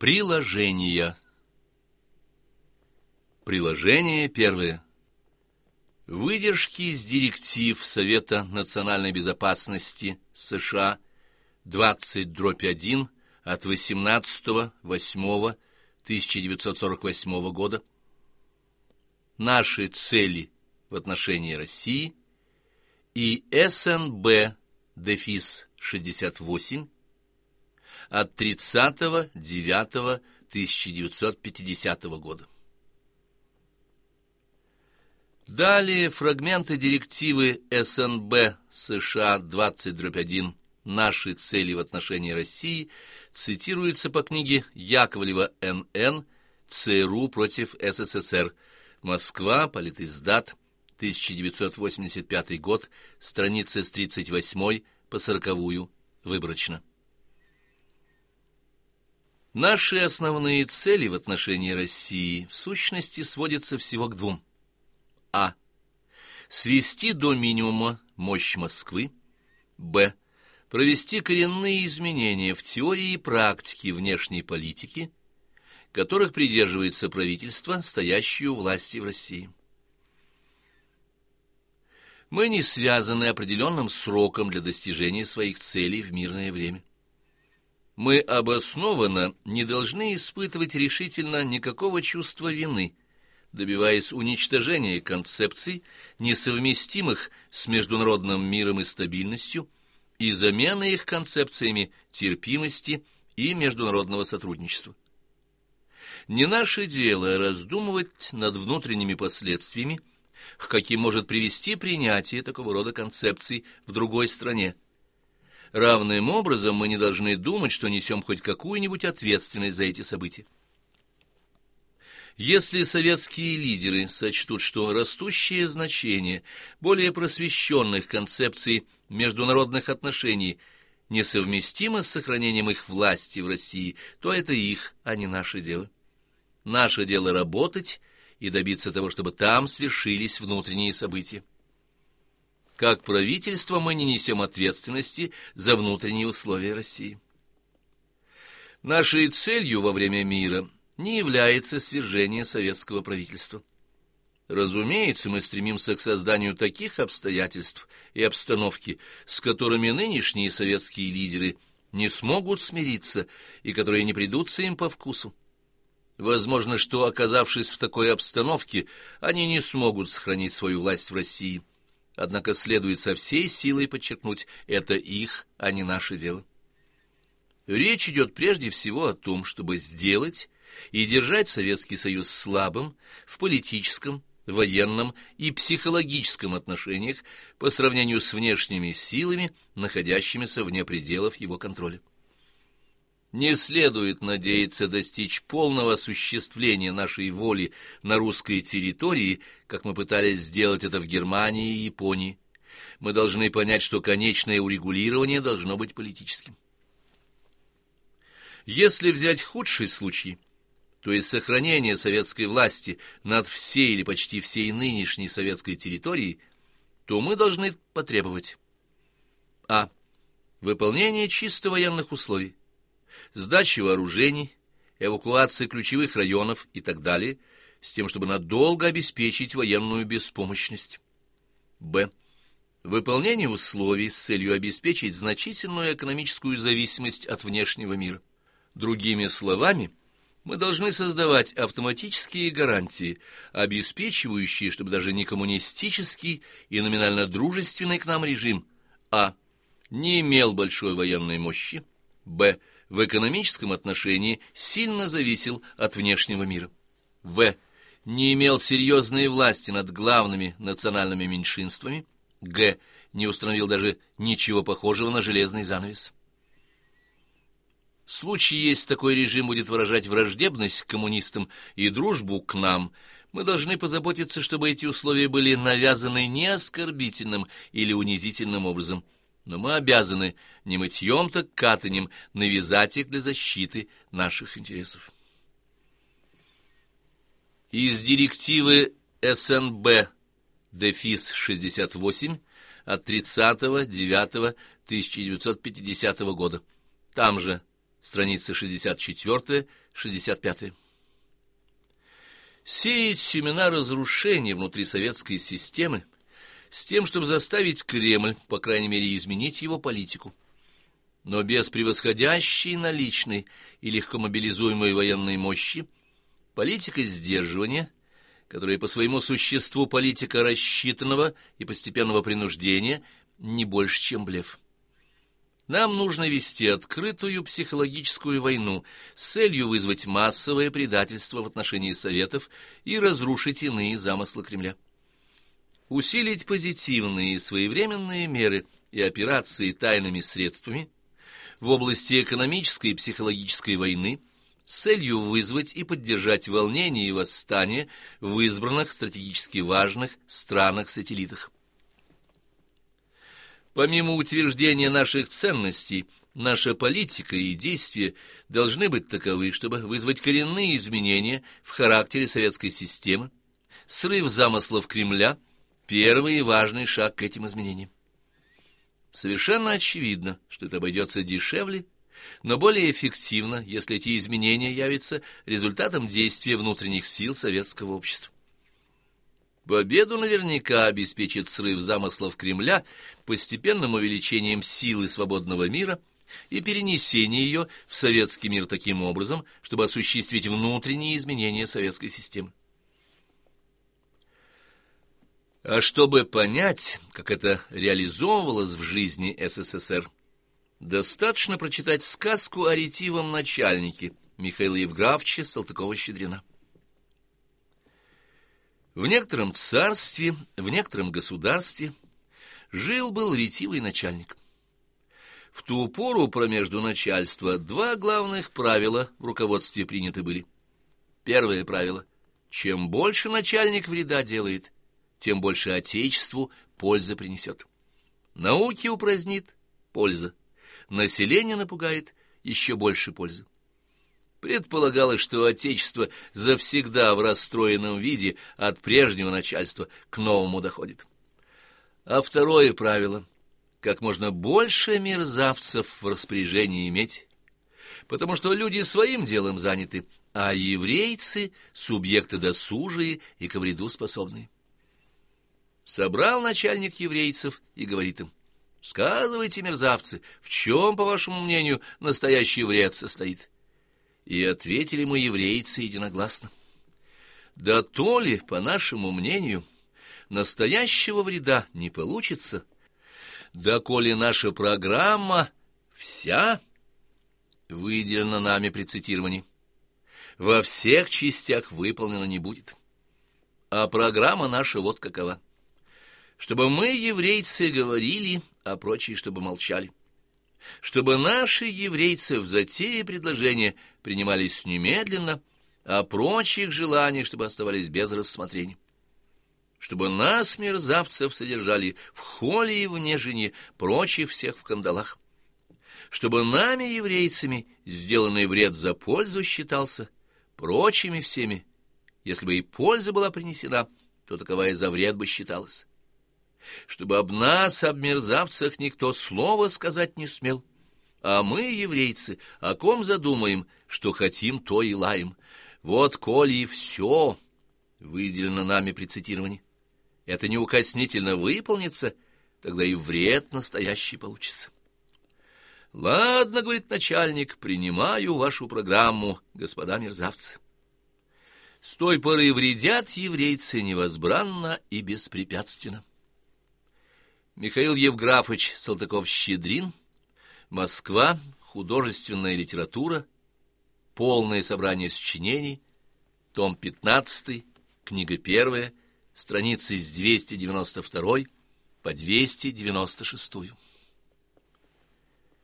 Приложения. Приложение первое. Выдержки из директив Совета национальной безопасности США 20-1 от 18.08.1948 года. Наши цели в отношении России и СНБ дефис 68 от 30.09.1950 года. Далее фрагменты директивы СНБ США 20-1 «Наши цели в отношении России» цитируются по книге Яковлева Н.Н. «ЦРУ против СССР. Москва. Политиздат. 1985 год. Страницы с 38 по 40 выборочно». Наши основные цели в отношении России в сущности сводятся всего к двум. А. Свести до минимума мощь Москвы. Б. Провести коренные изменения в теории и практике внешней политики, которых придерживается правительство, стоящее у власти в России. Мы не связаны определенным сроком для достижения своих целей в мирное время мы обоснованно не должны испытывать решительно никакого чувства вины, добиваясь уничтожения концепций, несовместимых с международным миром и стабильностью, и замены их концепциями терпимости и международного сотрудничества. Не наше дело раздумывать над внутренними последствиями, к каким может привести принятие такого рода концепций в другой стране, Равным образом мы не должны думать, что несем хоть какую-нибудь ответственность за эти события. Если советские лидеры сочтут, что растущее значение более просвещенных концепций международных отношений несовместимо с сохранением их власти в России, то это их, а не наше дело. Наше дело работать и добиться того, чтобы там свершились внутренние события. Как правительство мы не несем ответственности за внутренние условия России. Нашей целью во время мира не является свержение советского правительства. Разумеется, мы стремимся к созданию таких обстоятельств и обстановки, с которыми нынешние советские лидеры не смогут смириться и которые не придутся им по вкусу. Возможно, что, оказавшись в такой обстановке, они не смогут сохранить свою власть в России – Однако следует со всей силой подчеркнуть, это их, а не наше дело. Речь идет прежде всего о том, чтобы сделать и держать Советский Союз слабым в политическом, военном и психологическом отношениях по сравнению с внешними силами, находящимися вне пределов его контроля. Не следует надеяться достичь полного осуществления нашей воли на русской территории, как мы пытались сделать это в Германии и Японии. Мы должны понять, что конечное урегулирование должно быть политическим. Если взять худший случай, то есть сохранение советской власти над всей или почти всей нынешней советской территорией, то мы должны потребовать а. Выполнение чисто военных условий сдачи вооружений, эвакуации ключевых районов и так далее, с тем, чтобы надолго обеспечить военную беспомощность. Б. Выполнение условий с целью обеспечить значительную экономическую зависимость от внешнего мира. Другими словами, мы должны создавать автоматические гарантии, обеспечивающие, чтобы даже не коммунистический и номинально дружественный к нам режим а. не имел большой военной мощи, б в экономическом отношении сильно зависел от внешнего мира. В. Не имел серьезной власти над главными национальными меньшинствами. Г. Не установил даже ничего похожего на железный занавес. В случае, если такой режим будет выражать враждебность к коммунистам и дружбу к нам, мы должны позаботиться, чтобы эти условия были навязаны не оскорбительным или унизительным образом – но мы обязаны не мытьем, так катанем навязать их для защиты наших интересов. Из директивы СНБ Дефис 68 от 30.09.1950 года. Там же страница 64-65. Сеять семена разрушения внутри советской системы с тем, чтобы заставить Кремль, по крайней мере, изменить его политику. Но без превосходящей наличной и легко мобилизуемой военной мощи политика сдерживания, которая по своему существу политика рассчитанного и постепенного принуждения, не больше, чем блеф. Нам нужно вести открытую психологическую войну с целью вызвать массовое предательство в отношении Советов и разрушить иные замыслы Кремля. Усилить позитивные и своевременные меры и операции тайными средствами в области экономической и психологической войны с целью вызвать и поддержать волнение и восстание в избранных стратегически важных странах-сателлитах. Помимо утверждения наших ценностей, наша политика и действия должны быть таковы, чтобы вызвать коренные изменения в характере советской системы, срыв замыслов Кремля – первый важный шаг к этим изменениям. Совершенно очевидно, что это обойдется дешевле, но более эффективно, если эти изменения явятся результатом действия внутренних сил советского общества. Победу наверняка обеспечит срыв замыслов Кремля постепенным увеличением силы свободного мира и перенесение ее в советский мир таким образом, чтобы осуществить внутренние изменения советской системы. А чтобы понять, как это реализовывалось в жизни СССР, достаточно прочитать сказку о ретивом начальнике Михаила Евграфовича Салтыкова-Щедрина. В некотором царстве, в некотором государстве жил-был ретивый начальник. В ту пору промежду начальства два главных правила в руководстве приняты были. Первое правило — чем больше начальник вреда делает, тем больше отечеству пользы принесет. Науки упразднит — польза. Население напугает — еще больше пользы. Предполагалось, что Отечество завсегда в расстроенном виде от прежнего начальства к новому доходит. А второе правило — как можно больше мерзавцев в распоряжении иметь, потому что люди своим делом заняты, а еврейцы — субъекты досужие и ко вреду способные. Собрал начальник еврейцев и говорит им, «Сказывайте, мерзавцы, в чем, по вашему мнению, настоящий вред состоит?» И ответили мы еврейцы единогласно. Да то ли, по нашему мнению, настоящего вреда не получится, да коли наша программа вся выделена нами при цитировании, во всех частях выполнена не будет. А программа наша вот какова. Чтобы мы, еврейцы, говорили, а прочие, чтобы молчали чтобы наши еврейцы в затее предложения принимались немедленно, а прочих желаний, чтобы оставались без рассмотрения. Чтобы нас, мерзавцев, содержали в холе и в нежине, прочих всех в кандалах. Чтобы нами, еврейцами, сделанный вред за пользу считался, прочими всеми, если бы и польза была принесена, то таковая за вред бы считалась чтобы об нас, об мерзавцах, никто слова сказать не смел. А мы, еврейцы, о ком задумаем, что хотим, то и лаем. Вот коли и все, выделено нами при цитировании, это неукоснительно выполнится, тогда и вред настоящий получится. «Ладно, — говорит начальник, — принимаю вашу программу, господа мерзавцы». С той поры вредят еврейцы невозбранно и беспрепятственно. Михаил Евграфович Салтыков-Щедрин, Москва, художественная литература, полное собрание сочинений, том 15, книга 1, страницы с 292 по 296.